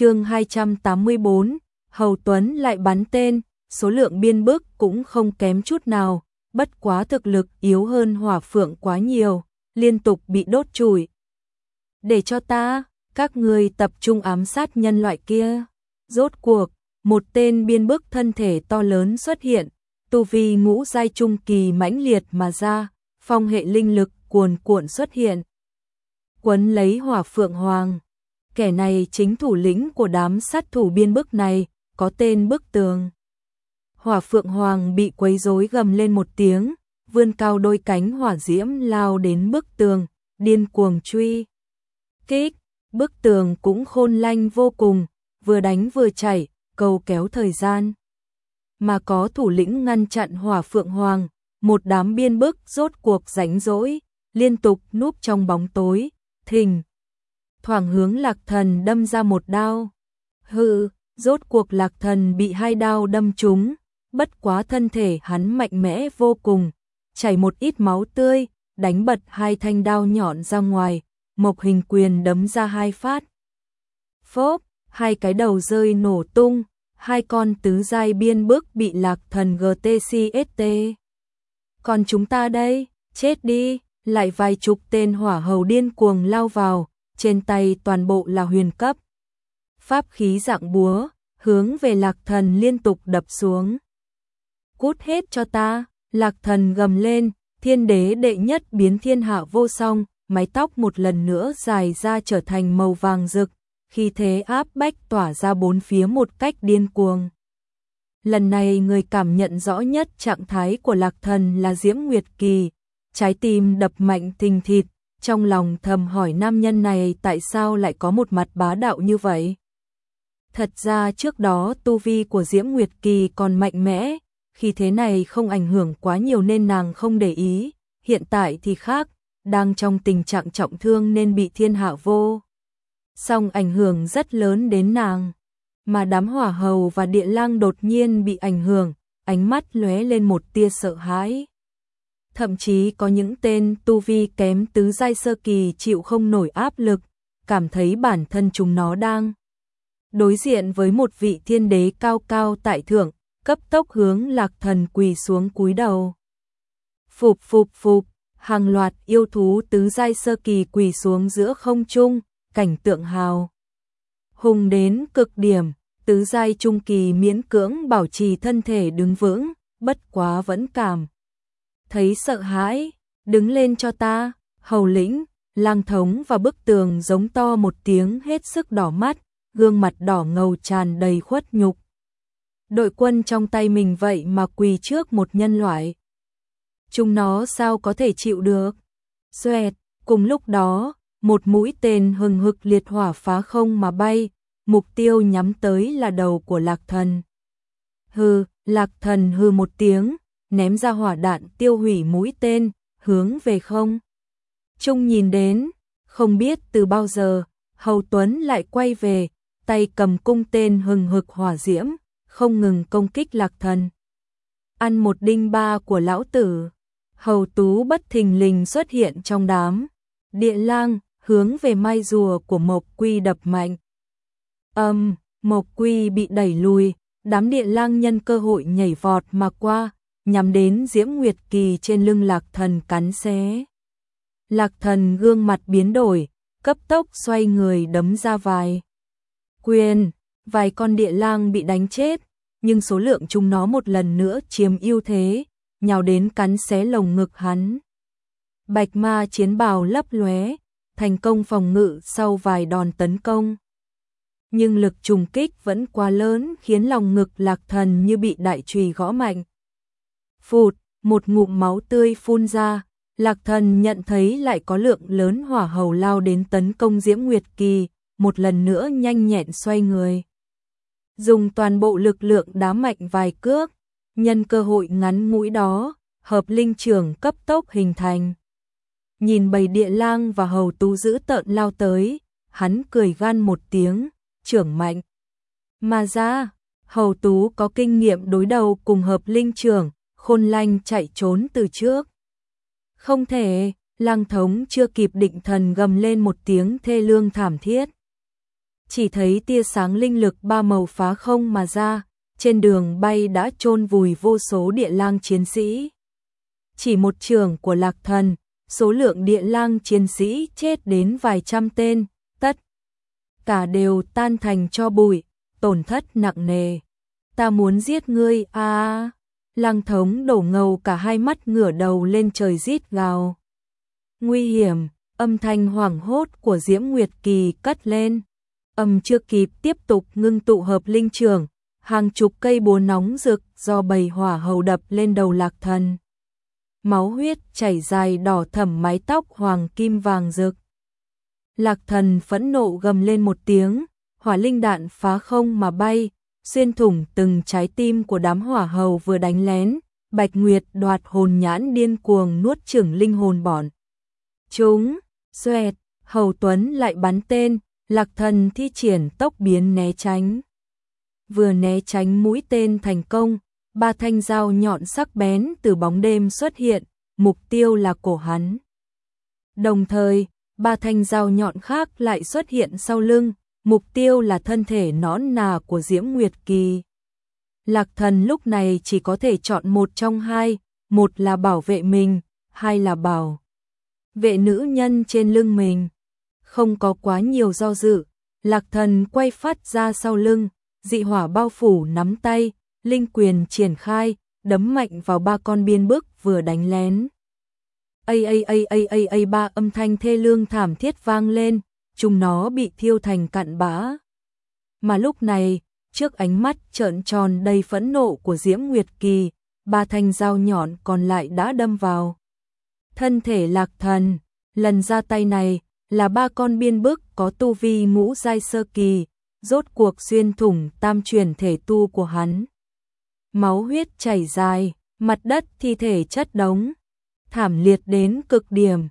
chương 284, Hầu Tuấn lại bắn tên, số lượng biên bức cũng không kém chút nào, bất quá thực lực yếu hơn hỏa phượng quá nhiều, liên tục bị đốt chùi. Để cho ta, các người tập trung ám sát nhân loại kia. Rốt cuộc, một tên biên bức thân thể to lớn xuất hiện, tu vi ngũ giai trung kỳ mãnh liệt mà ra, phong hệ linh lực cuồn cuộn xuất hiện. Quấn lấy hỏa phượng hoàng. Kẻ này chính thủ lĩnh của đám sát thủ biên bức này, có tên bức tường. Hỏa phượng hoàng bị quấy rối gầm lên một tiếng, vươn cao đôi cánh hỏa diễm lao đến bức tường, điên cuồng truy. Kích, bức tường cũng khôn lanh vô cùng, vừa đánh vừa chạy cầu kéo thời gian. Mà có thủ lĩnh ngăn chặn hỏa phượng hoàng, một đám biên bức rốt cuộc rảnh rỗi, liên tục núp trong bóng tối, thình. Thoảng hướng lạc thần đâm ra một đao. Hừ, rốt cuộc lạc thần bị hai đao đâm trúng, bất quá thân thể hắn mạnh mẽ vô cùng, chảy một ít máu tươi, đánh bật hai thanh đao nhọn ra ngoài, mộc hình quyền đấm ra hai phát. Phốp, hai cái đầu rơi nổ tung, hai con tứ giai biên bước bị lạc thần GTCST. Còn chúng ta đây, chết đi, lại vài chục tên hỏa hầu điên cuồng lao vào, trên tay toàn bộ là huyền cấp. Pháp khí dạng búa, hướng về lạc thần liên tục đập xuống. Cút hết cho ta, lạc thần gầm lên, thiên đế đệ nhất biến thiên hạ vô song, mái tóc một lần nữa dài ra trở thành màu vàng rực, khi thế áp bách tỏa ra bốn phía một cách điên cuồng. Lần này người cảm nhận rõ nhất trạng thái của lạc thần là Diễm Nguyệt Kỳ, trái tim đập mạnh thình thịt, trong lòng thầm hỏi nam nhân này tại sao lại có một mặt bá đạo như vậy. Thật ra trước đó tu vi của Diễm Nguyệt Kỳ còn mạnh mẽ, khi thế này không ảnh hưởng quá nhiều nên nàng không để ý, hiện tại thì khác, đang trong tình trạng trọng thương nên bị thiên hạ vô. Song ảnh hưởng rất lớn đến nàng, mà đám hỏa hầu và địa lang đột nhiên bị ảnh hưởng, ánh mắt lóe lên một tia sợ hãi. Thậm chí có những tên tu vi kém tứ giai sơ kỳ chịu không nổi áp lực, cảm thấy bản thân chúng nó đang đối diện với một vị thiên đế cao cao tại thượng, cấp tốc hướng lạc thần quỳ xuống cúi đầu. Phục phục phục, hàng loạt yêu thú tứ giai sơ kỳ quỳ xuống giữa không trung, cảnh tượng hào. Hùng đến cực điểm, tứ giai trung kỳ miễn cưỡng bảo trì thân thể đứng vững, bất quá vẫn cảm. Thấy sợ hãi, đứng lên cho ta, hầu lĩnh, lang thống và bức tường giống to một tiếng hết sức đỏ mắt, gương mặt đỏ ngầu tràn đầy khuất nhục. Đội quân trong tay mình vậy mà quỳ trước một nhân loại. Chúng nó sao có thể chịu được? Xoẹt, cùng lúc đó, một mũi tên hừng hực liệt hỏa phá không mà bay, mục tiêu nhắm tới là đầu của lạc thần. Hừ, lạc thần hừ một tiếng, ném ra hỏa đạn tiêu hủy mũi tên, hướng về không. Trung nhìn đến, không biết từ bao giờ, Hầu Tuấn lại quay về, tay cầm cung tên hừng hực hỏa diễm, không ngừng công kích lạc thần. Ăn một đinh ba của lão tử, hầu tú bất thình lình xuất hiện trong đám. Địa lang, hướng về mai rùa của Mộc Quy đập mạnh. Âm, um, Mộc Quy bị đẩy lùi, đám địa lang nhân cơ hội nhảy vọt mà qua, nhắm đến Diễm Nguyệt Kỳ trên lưng lạc thần cắn xé. Lạc thần gương mặt biến đổi, cấp tốc xoay người đấm ra vài. Quyền, vài con địa lang bị đánh chết, nhưng số lượng chúng nó một lần nữa chiếm ưu thế, nhào đến cắn xé lồng ngực hắn. Bạch ma chiến bào lấp lóe, thành công phòng ngự sau vài đòn tấn công. Nhưng lực trùng kích vẫn quá lớn khiến lòng ngực lạc thần như bị đại trùy gõ mạnh. Phụt, một ngụm máu tươi phun ra, lạc thần nhận thấy lại có lượng lớn hỏa hầu lao đến tấn công Diễm Nguyệt Kỳ, một lần nữa nhanh nhẹn xoay người. Dùng toàn bộ lực lượng đá mạnh vài cước, nhân cơ hội ngắn mũi đó, hợp linh trường cấp tốc hình thành. Nhìn bầy địa lang và hầu tú giữ tợn lao tới, hắn cười gan một tiếng, trưởng mạnh. Mà ra, hầu tú có kinh nghiệm đối đầu cùng hợp linh trưởng, khôn lanh chạy trốn từ trước. Không thể, lang thống chưa kịp định thần gầm lên một tiếng thê lương thảm thiết. chỉ thấy tia sáng linh lực ba màu phá không mà ra, trên đường bay đã chôn vùi vô số địa lang chiến sĩ. Chỉ một trường của lạc thần, số lượng địa lang chiến sĩ chết đến vài trăm tên, tất cả đều tan thành cho bụi, tổn thất nặng nề. Ta muốn giết ngươi. À, Lăng thống đổ ngầu cả hai mắt ngửa đầu lên trời rít gào. Nguy hiểm, âm thanh hoảng hốt của Diễm Nguyệt Kỳ cất lên. Âm chưa kịp tiếp tục ngưng tụ hợp linh trường, hàng chục cây búa nóng rực do bầy hỏa hầu đập lên đầu lạc thần. Máu huyết chảy dài đỏ thẫm mái tóc hoàng kim vàng rực. Lạc thần phẫn nộ gầm lên một tiếng, hỏa linh đạn phá không mà bay, xuyên thủng từng trái tim của đám hỏa hầu vừa đánh lén, Bạch Nguyệt đoạt hồn nhãn điên cuồng nuốt chửng linh hồn bọn. Chúng, xoẹt, Hầu Tuấn lại bắn tên, Lạc Thần thi triển tốc biến né tránh. Vừa né tránh mũi tên thành công, ba thanh dao nhọn sắc bén từ bóng đêm xuất hiện, mục tiêu là cổ hắn. Đồng thời, ba thanh dao nhọn khác lại xuất hiện sau lưng, mục tiêu là thân thể nõn nà của Diễm Nguyệt Kỳ. Lạc thần lúc này chỉ có thể chọn một trong hai, một là bảo vệ mình, hai là bảo vệ nữ nhân trên lưng mình. Không có quá nhiều do dự, lạc thần quay phát ra sau lưng, dị hỏa bao phủ nắm tay, linh quyền triển khai, đấm mạnh vào ba con biên bước vừa đánh lén. A a a a a a ba âm thanh thê lương thảm thiết vang lên, chúng nó bị thiêu thành cặn bã. Mà lúc này, trước ánh mắt trợn tròn đầy phẫn nộ của Diễm Nguyệt Kỳ, ba thanh dao nhọn còn lại đã đâm vào. Thân thể lạc thần, lần ra tay này là ba con biên bức có tu vi ngũ giai sơ kỳ, rốt cuộc xuyên thủng tam truyền thể tu của hắn. Máu huyết chảy dài, mặt đất thi thể chất đống, thảm liệt đến cực điểm,